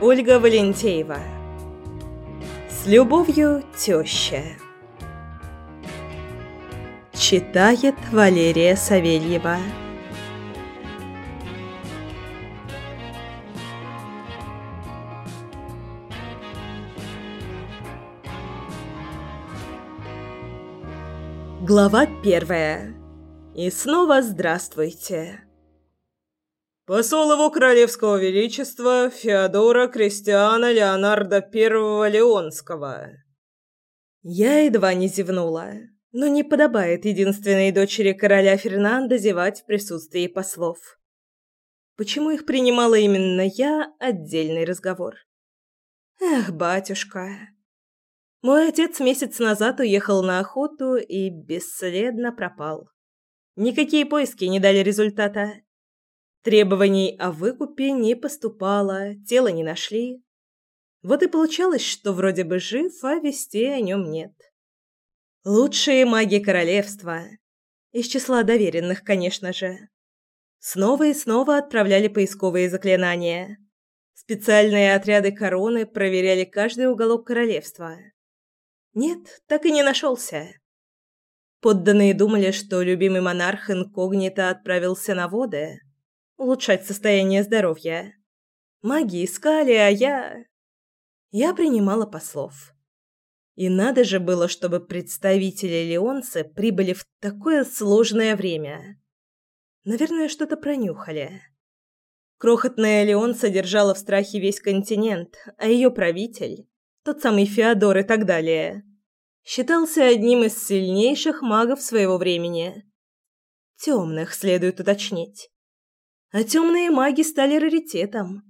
Ольга Валентеева. С любовью, теща. Читает Валерия Савельева. Глава первая. И снова здравствуйте. Посол его королевского величества Феодора Кристиана Леонардо I Леонского. Я едва не зевнула, но не подобает единственной дочери короля Фернандо зевать в присутствии послов. Почему их принимала именно я – отдельный разговор. Эх, батюшка. Мой отец месяц назад уехал на охоту и бесследно пропал. Никакие поиски не дали результата. Требований о выкупе не поступало, тело не нашли. Вот и получалось, что вроде бы жив, а вести о нем нет. Лучшие маги королевства. Из числа доверенных, конечно же. Снова и снова отправляли поисковые заклинания. Специальные отряды короны проверяли каждый уголок королевства. Нет, так и не нашелся. Подданные думали, что любимый монарх инкогнито отправился на воды, улучшать состояние здоровья. Маги искали, а я... Я принимала послов. И надо же было, чтобы представители Леонцы прибыли в такое сложное время. Наверное, что-то пронюхали. Крохотная Леон содержала в страхе весь континент, а ее правитель, тот самый Феодор и так далее, считался одним из сильнейших магов своего времени. Темных, следует уточнить а темные маги стали раритетом.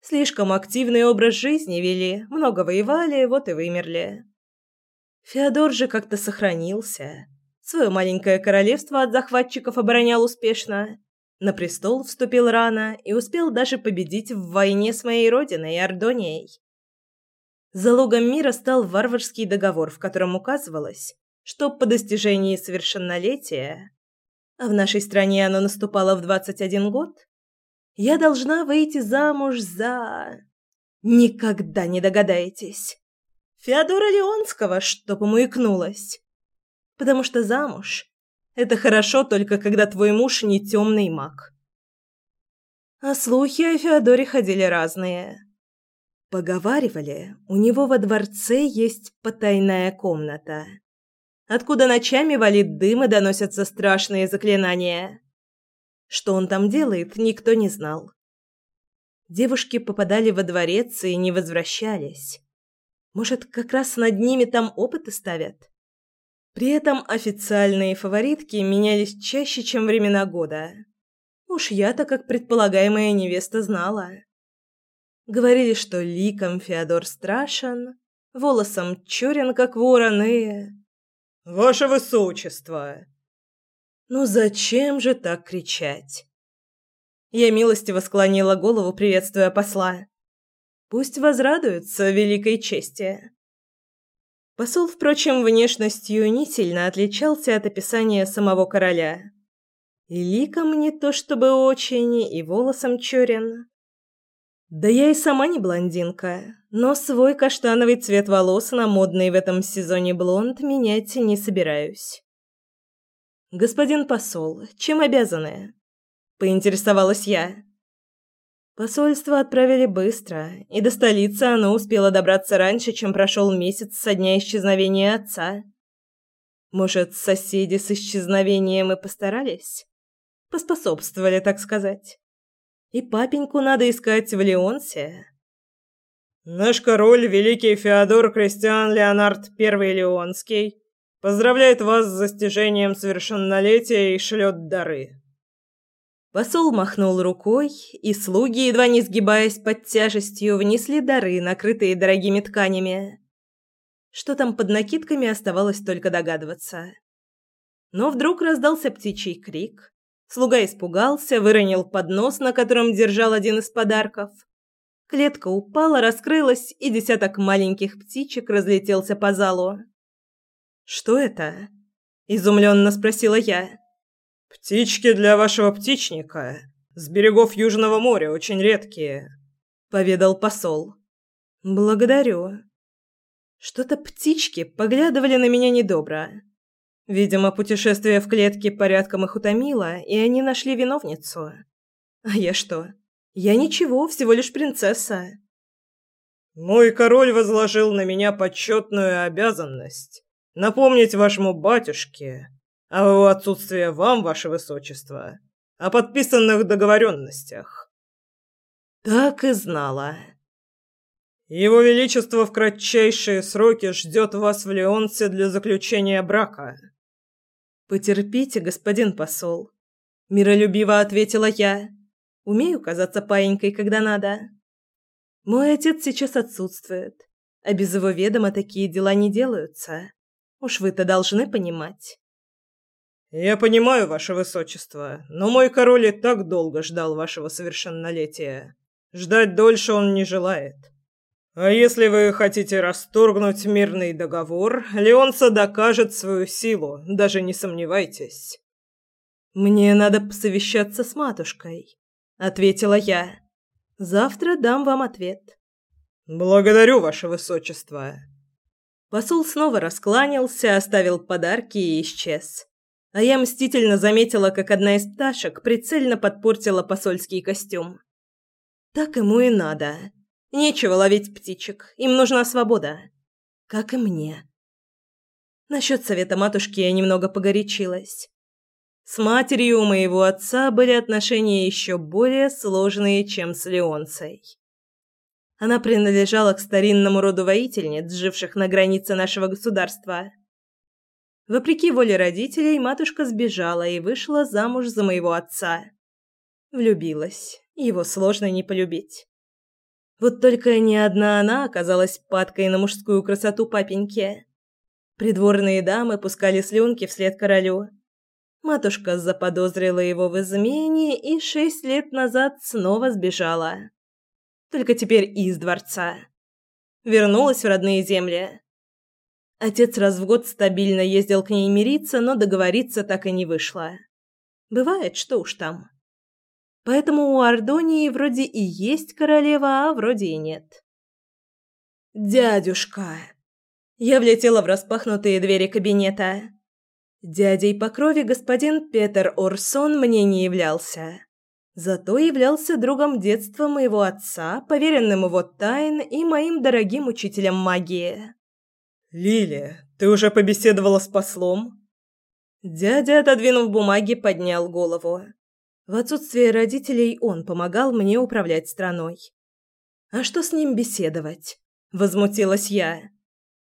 Слишком активный образ жизни вели, много воевали, вот и вымерли. Феодор же как-то сохранился. Свое маленькое королевство от захватчиков оборонял успешно. На престол вступил рано и успел даже победить в войне с моей родиной, Ордонией. Залогом мира стал варварский договор, в котором указывалось, что по достижении совершеннолетия а в нашей стране оно наступало в 21 год, я должна выйти замуж за... Никогда не догадаетесь. Феодора Леонского, чтоб ему икнулось. Потому что замуж — это хорошо только когда твой муж не темный маг. А слухи о Феодоре ходили разные. Поговаривали, у него во дворце есть потайная комната откуда ночами валит дым и доносятся страшные заклинания. Что он там делает, никто не знал. Девушки попадали во дворец и не возвращались. Может, как раз над ними там опыты ставят? При этом официальные фаворитки менялись чаще, чем времена года. Уж я-то, как предполагаемая невеста, знала. Говорили, что ликом Феодор страшен, волосом черен, как ворон, и... «Ваше высочество!» «Ну зачем же так кричать?» Я милостиво склонила голову, приветствуя посла. Пусть возрадуются великой чести. Посол, впрочем, внешностью не сильно отличался от описания самого короля. И ликом не то чтобы очень, и волосом черен. Да я и сама не блондинка, но свой каштановый цвет волос на модный в этом сезоне блонд менять не собираюсь. Господин посол, чем обязаны? поинтересовалась я. Посольство отправили быстро, и до столицы оно успело добраться раньше, чем прошел месяц со дня исчезновения отца. Может, соседи с исчезновением и постарались? Поспособствовали, так сказать. И папеньку надо искать в Леонсе. Наш король, великий Феодор Кристиан Леонард I Леонский, поздравляет вас с достижением совершеннолетия и шлет дары. Посол махнул рукой, и слуги, едва не сгибаясь под тяжестью, внесли дары, накрытые дорогими тканями. Что там под накидками, оставалось только догадываться. Но вдруг раздался птичий крик, Слуга испугался, выронил поднос, на котором держал один из подарков. Клетка упала, раскрылась, и десяток маленьких птичек разлетелся по залу. «Что это?» – изумленно спросила я. «Птички для вашего птичника», С берегов Южного моря, очень редкие», — поведал посол. «Благодарю». Что-то птички поглядывали на меня недобро. Видимо, путешествие в клетке порядком их утомило, и они нашли виновницу. А я что? Я ничего, всего лишь принцесса. Мой король возложил на меня почетную обязанность напомнить вашему батюшке о его отсутствии вам, ваше высочество, о подписанных договоренностях. Так и знала. Его величество в кратчайшие сроки ждет вас в Леонсе для заключения брака. Потерпите, господин посол, миролюбиво ответила я. Умею казаться паинькой, когда надо. Мой отец сейчас отсутствует, а без его ведома такие дела не делаются. Уж вы-то должны понимать. Я понимаю, ваше высочество, но мой король и так долго ждал вашего совершеннолетия. Ждать дольше он не желает. А если вы хотите расторгнуть мирный договор, Леонса докажет свою силу, даже не сомневайтесь. Мне надо посовещаться с матушкой, ответила я. Завтра дам вам ответ. Благодарю, ваше высочество. Посол снова раскланялся, оставил подарки и исчез. А я мстительно заметила, как одна из пташек прицельно подпортила посольский костюм. Так ему и надо. Нечего ловить птичек, им нужна свобода. Как и мне. Насчет совета матушки я немного погорячилась. С матерью у моего отца были отношения еще более сложные, чем с Леонцей. Она принадлежала к старинному роду воительниц, живших на границе нашего государства. Вопреки воле родителей, матушка сбежала и вышла замуж за моего отца. Влюбилась. Его сложно не полюбить. Вот только ни одна она оказалась падкой на мужскую красоту папеньки. Придворные дамы пускали слюнки вслед королю. Матушка заподозрила его в измене и шесть лет назад снова сбежала. Только теперь из дворца. Вернулась в родные земли. Отец раз в год стабильно ездил к ней мириться, но договориться так и не вышло. Бывает, что уж там. Поэтому у Ардонии вроде и есть королева, а вроде и нет. «Дядюшка!» Я влетела в распахнутые двери кабинета. Дядей по крови господин Петер Орсон мне не являлся. Зато являлся другом детства моего отца, поверенным его тайн и моим дорогим учителем магии. «Лилия, ты уже побеседовала с послом?» Дядя, отодвинув бумаги, поднял голову. В отсутствие родителей он помогал мне управлять страной. А что с ним беседовать? возмутилась я.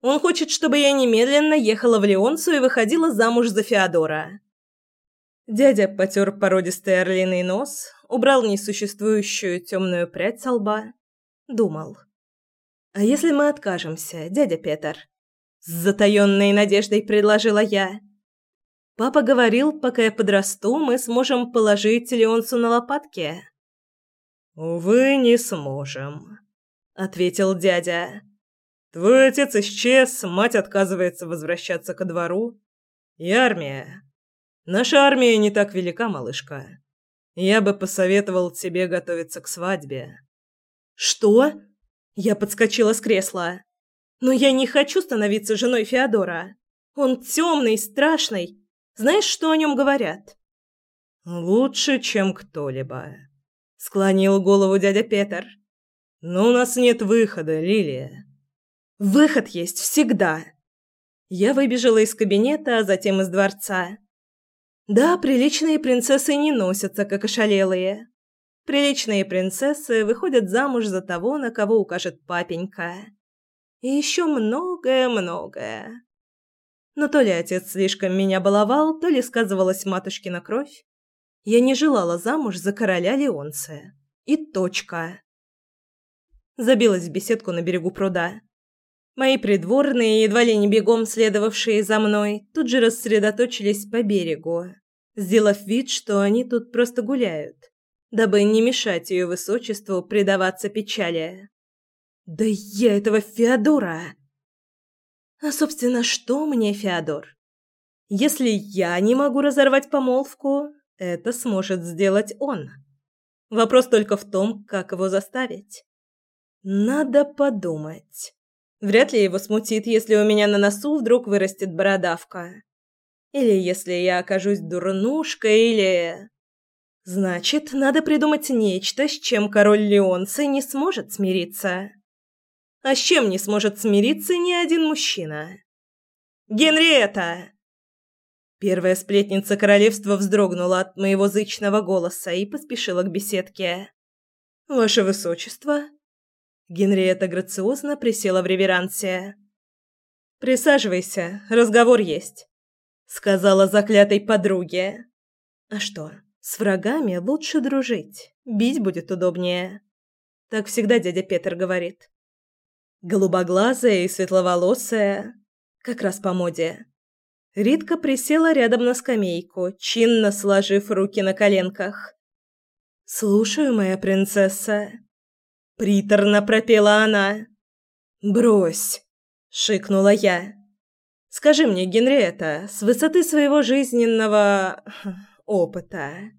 Он хочет, чтобы я немедленно ехала в Леонцу и выходила замуж за Феодора. Дядя потер породистый орлиный нос, убрал несуществующую темную прядь со лба, думал. А если мы откажемся, дядя Петр? С затаённой надеждой предложила я. Папа говорил, пока я подрасту, мы сможем положить Леонсу на лопатки. Увы, не сможем, ответил дядя. Твой отец исчез, мать отказывается возвращаться ко двору, и армия. Наша армия не так велика, малышка. Я бы посоветовал тебе готовиться к свадьбе. Что? Я подскочила с кресла. Но я не хочу становиться женой Феодора. Он темный, страшный, знаешь, что о нем говорят? Лучше, чем кто-либо, склонил голову дядя Петр. Но у нас нет выхода, Лилия. Выход есть всегда. Я выбежала из кабинета, а затем из дворца. Да, приличные принцессы не носятся, как ошалелые. Приличные принцессы выходят замуж за того, на кого укажет папенька. И еще многое-многое. Но то ли отец слишком меня баловал, то ли сказывалась матушкина кровь. Я не желала замуж за короля Леонция. И точка. Забилась в беседку на берегу пруда. Мои придворные, едва ли не бегом следовавшие за мной, тут же рассредоточились по берегу, сделав вид, что они тут просто гуляют, дабы не мешать ее высочеству предаваться печали. «Да я этого Феодора!» А, собственно, что мне Феодор? Если я не могу разорвать помолвку, это сможет сделать он. Вопрос только в том, как его заставить. Надо подумать. Вряд ли его смутит, если у меня на носу вдруг вырастет бородавка. Или если я окажусь дурнушкой, или... Значит, надо придумать нечто, с чем король Леонцы не сможет смириться. А с чем не сможет смириться ни один мужчина? «Генриетта!» Первая сплетница королевства вздрогнула от моего зычного голоса и поспешила к беседке. «Ваше высочество!» Генриетта грациозно присела в реверансе. «Присаживайся, разговор есть», — сказала заклятой подруге. «А что, с врагами лучше дружить, бить будет удобнее». Так всегда дядя Петр говорит. Голубоглазая и светловолосая, как раз по моде. Ритка присела рядом на скамейку, чинно сложив руки на коленках. «Слушаю, моя принцесса», — приторно пропела она. «Брось», — шикнула я. «Скажи мне, Генриетта, с высоты своего жизненного... опыта,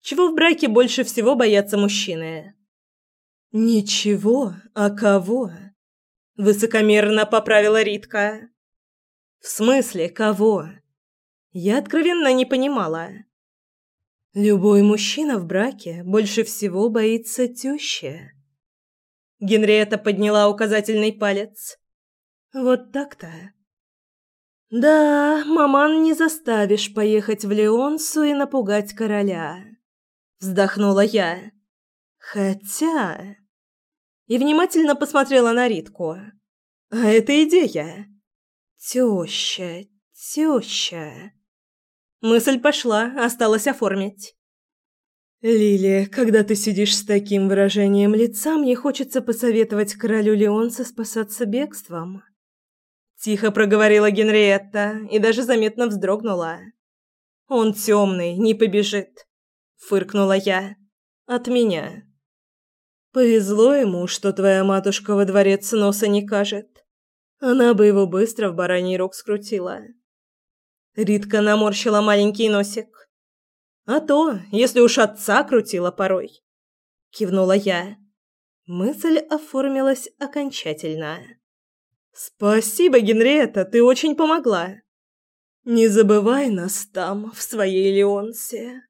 чего в браке больше всего боятся мужчины?» «Ничего, а кого?» — высокомерно поправила Ритка. «В смысле, кого?» Я откровенно не понимала. Любой мужчина в браке больше всего боится тещи. Генриетта подняла указательный палец. Вот так-то. Да, маман не заставишь поехать в Леонсу и напугать короля. Вздохнула я. Хотя... И внимательно посмотрела на Ритку. А это идея. Теща, теща. Мысль пошла, осталось оформить. Лилия, когда ты сидишь с таким выражением лица, мне хочется посоветовать королю Леонса спасаться бегством. Тихо проговорила Генриетта и даже заметно вздрогнула. Он темный, не побежит, фыркнула я. От меня. Повезло ему, что твоя матушка во дворец носа не кажет. Она бы его быстро в бараний рог скрутила. Ритка наморщила маленький носик. А то, если уж отца крутила порой. Кивнула я. Мысль оформилась окончательно. Спасибо, Генриетта, ты очень помогла. Не забывай нас там, в своей Леонсе.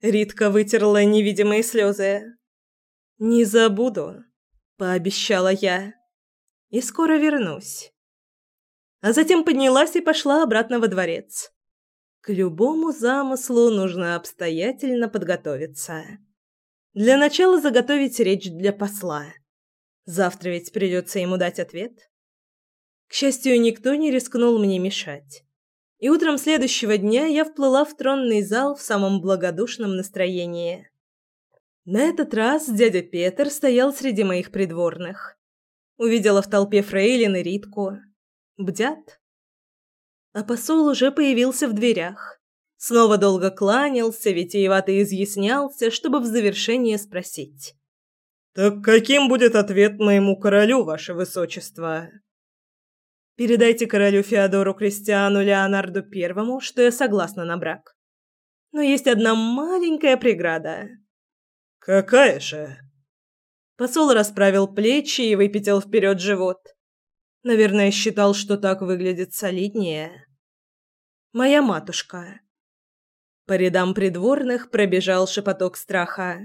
Ритка вытерла невидимые слезы. Не забуду, пообещала я и скоро вернусь. А затем поднялась и пошла обратно во дворец. К любому замыслу нужно обстоятельно подготовиться. Для начала заготовить речь для посла. Завтра ведь придется ему дать ответ. К счастью, никто не рискнул мне мешать. И утром следующего дня я вплыла в тронный зал в самом благодушном настроении. На этот раз дядя Петр стоял среди моих придворных. Увидела в толпе Фрейлин и Ритку. Бдят. А посол уже появился в дверях. Снова долго кланялся, витиевато изъяснялся, чтобы в завершение спросить. «Так каким будет ответ моему королю, ваше высочество?» «Передайте королю Феодору Кристиану Леонарду Первому, что я согласна на брак. Но есть одна маленькая преграда». «Какая же?» Посол расправил плечи и выпятил вперед живот. Наверное, считал, что так выглядит солиднее. Моя матушка. По рядам придворных пробежал шепоток страха.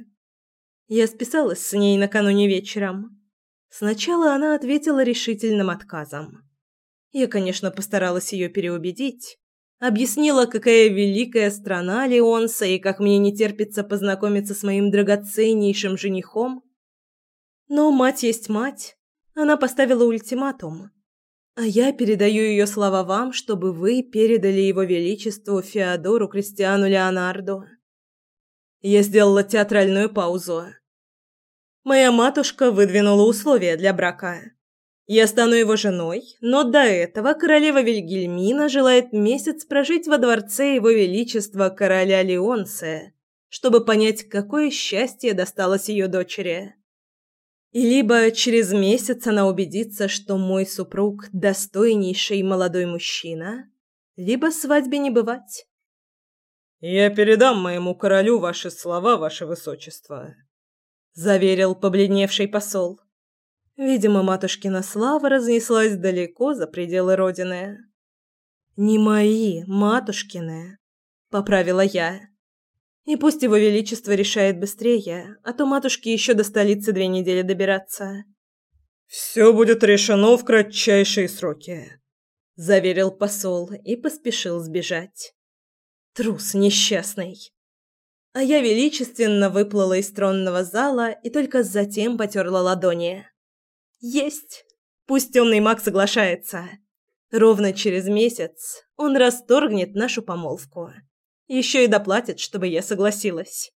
Я списалась с ней накануне вечером. Сначала она ответила решительным отказом. Я, конечно, постаралась ее переубедить. Объяснила, какая великая страна Леонса и как мне не терпится познакомиться с моим драгоценнейшим женихом. Но мать есть мать. Она поставила ультиматум. А я передаю ее слова вам, чтобы вы передали его величеству Феодору Кристиану Леонарду. Я сделала театральную паузу. Моя матушка выдвинула условия для брака. Я стану его женой, но до этого королева Вильгельмина желает месяц прожить во дворце его величества короля Леонция, чтобы понять, какое счастье досталось ее дочери. И либо через месяц она убедится, что мой супруг достойнейший молодой мужчина, либо свадьбе не бывать. Я передам моему королю ваши слова, ваше высочество, заверил побледневший посол. Видимо, матушкина слава разнеслась далеко за пределы родины. Не мои, матушкины, поправила я. И пусть его величество решает быстрее, а то матушке еще до столицы две недели добираться. Все будет решено в кратчайшие сроки, заверил посол и поспешил сбежать. Трус несчастный. А я величественно выплыла из тронного зала и только затем потерла ладони. Есть. Пусть темный маг соглашается. Ровно через месяц он расторгнет нашу помолвку. Еще и доплатит, чтобы я согласилась.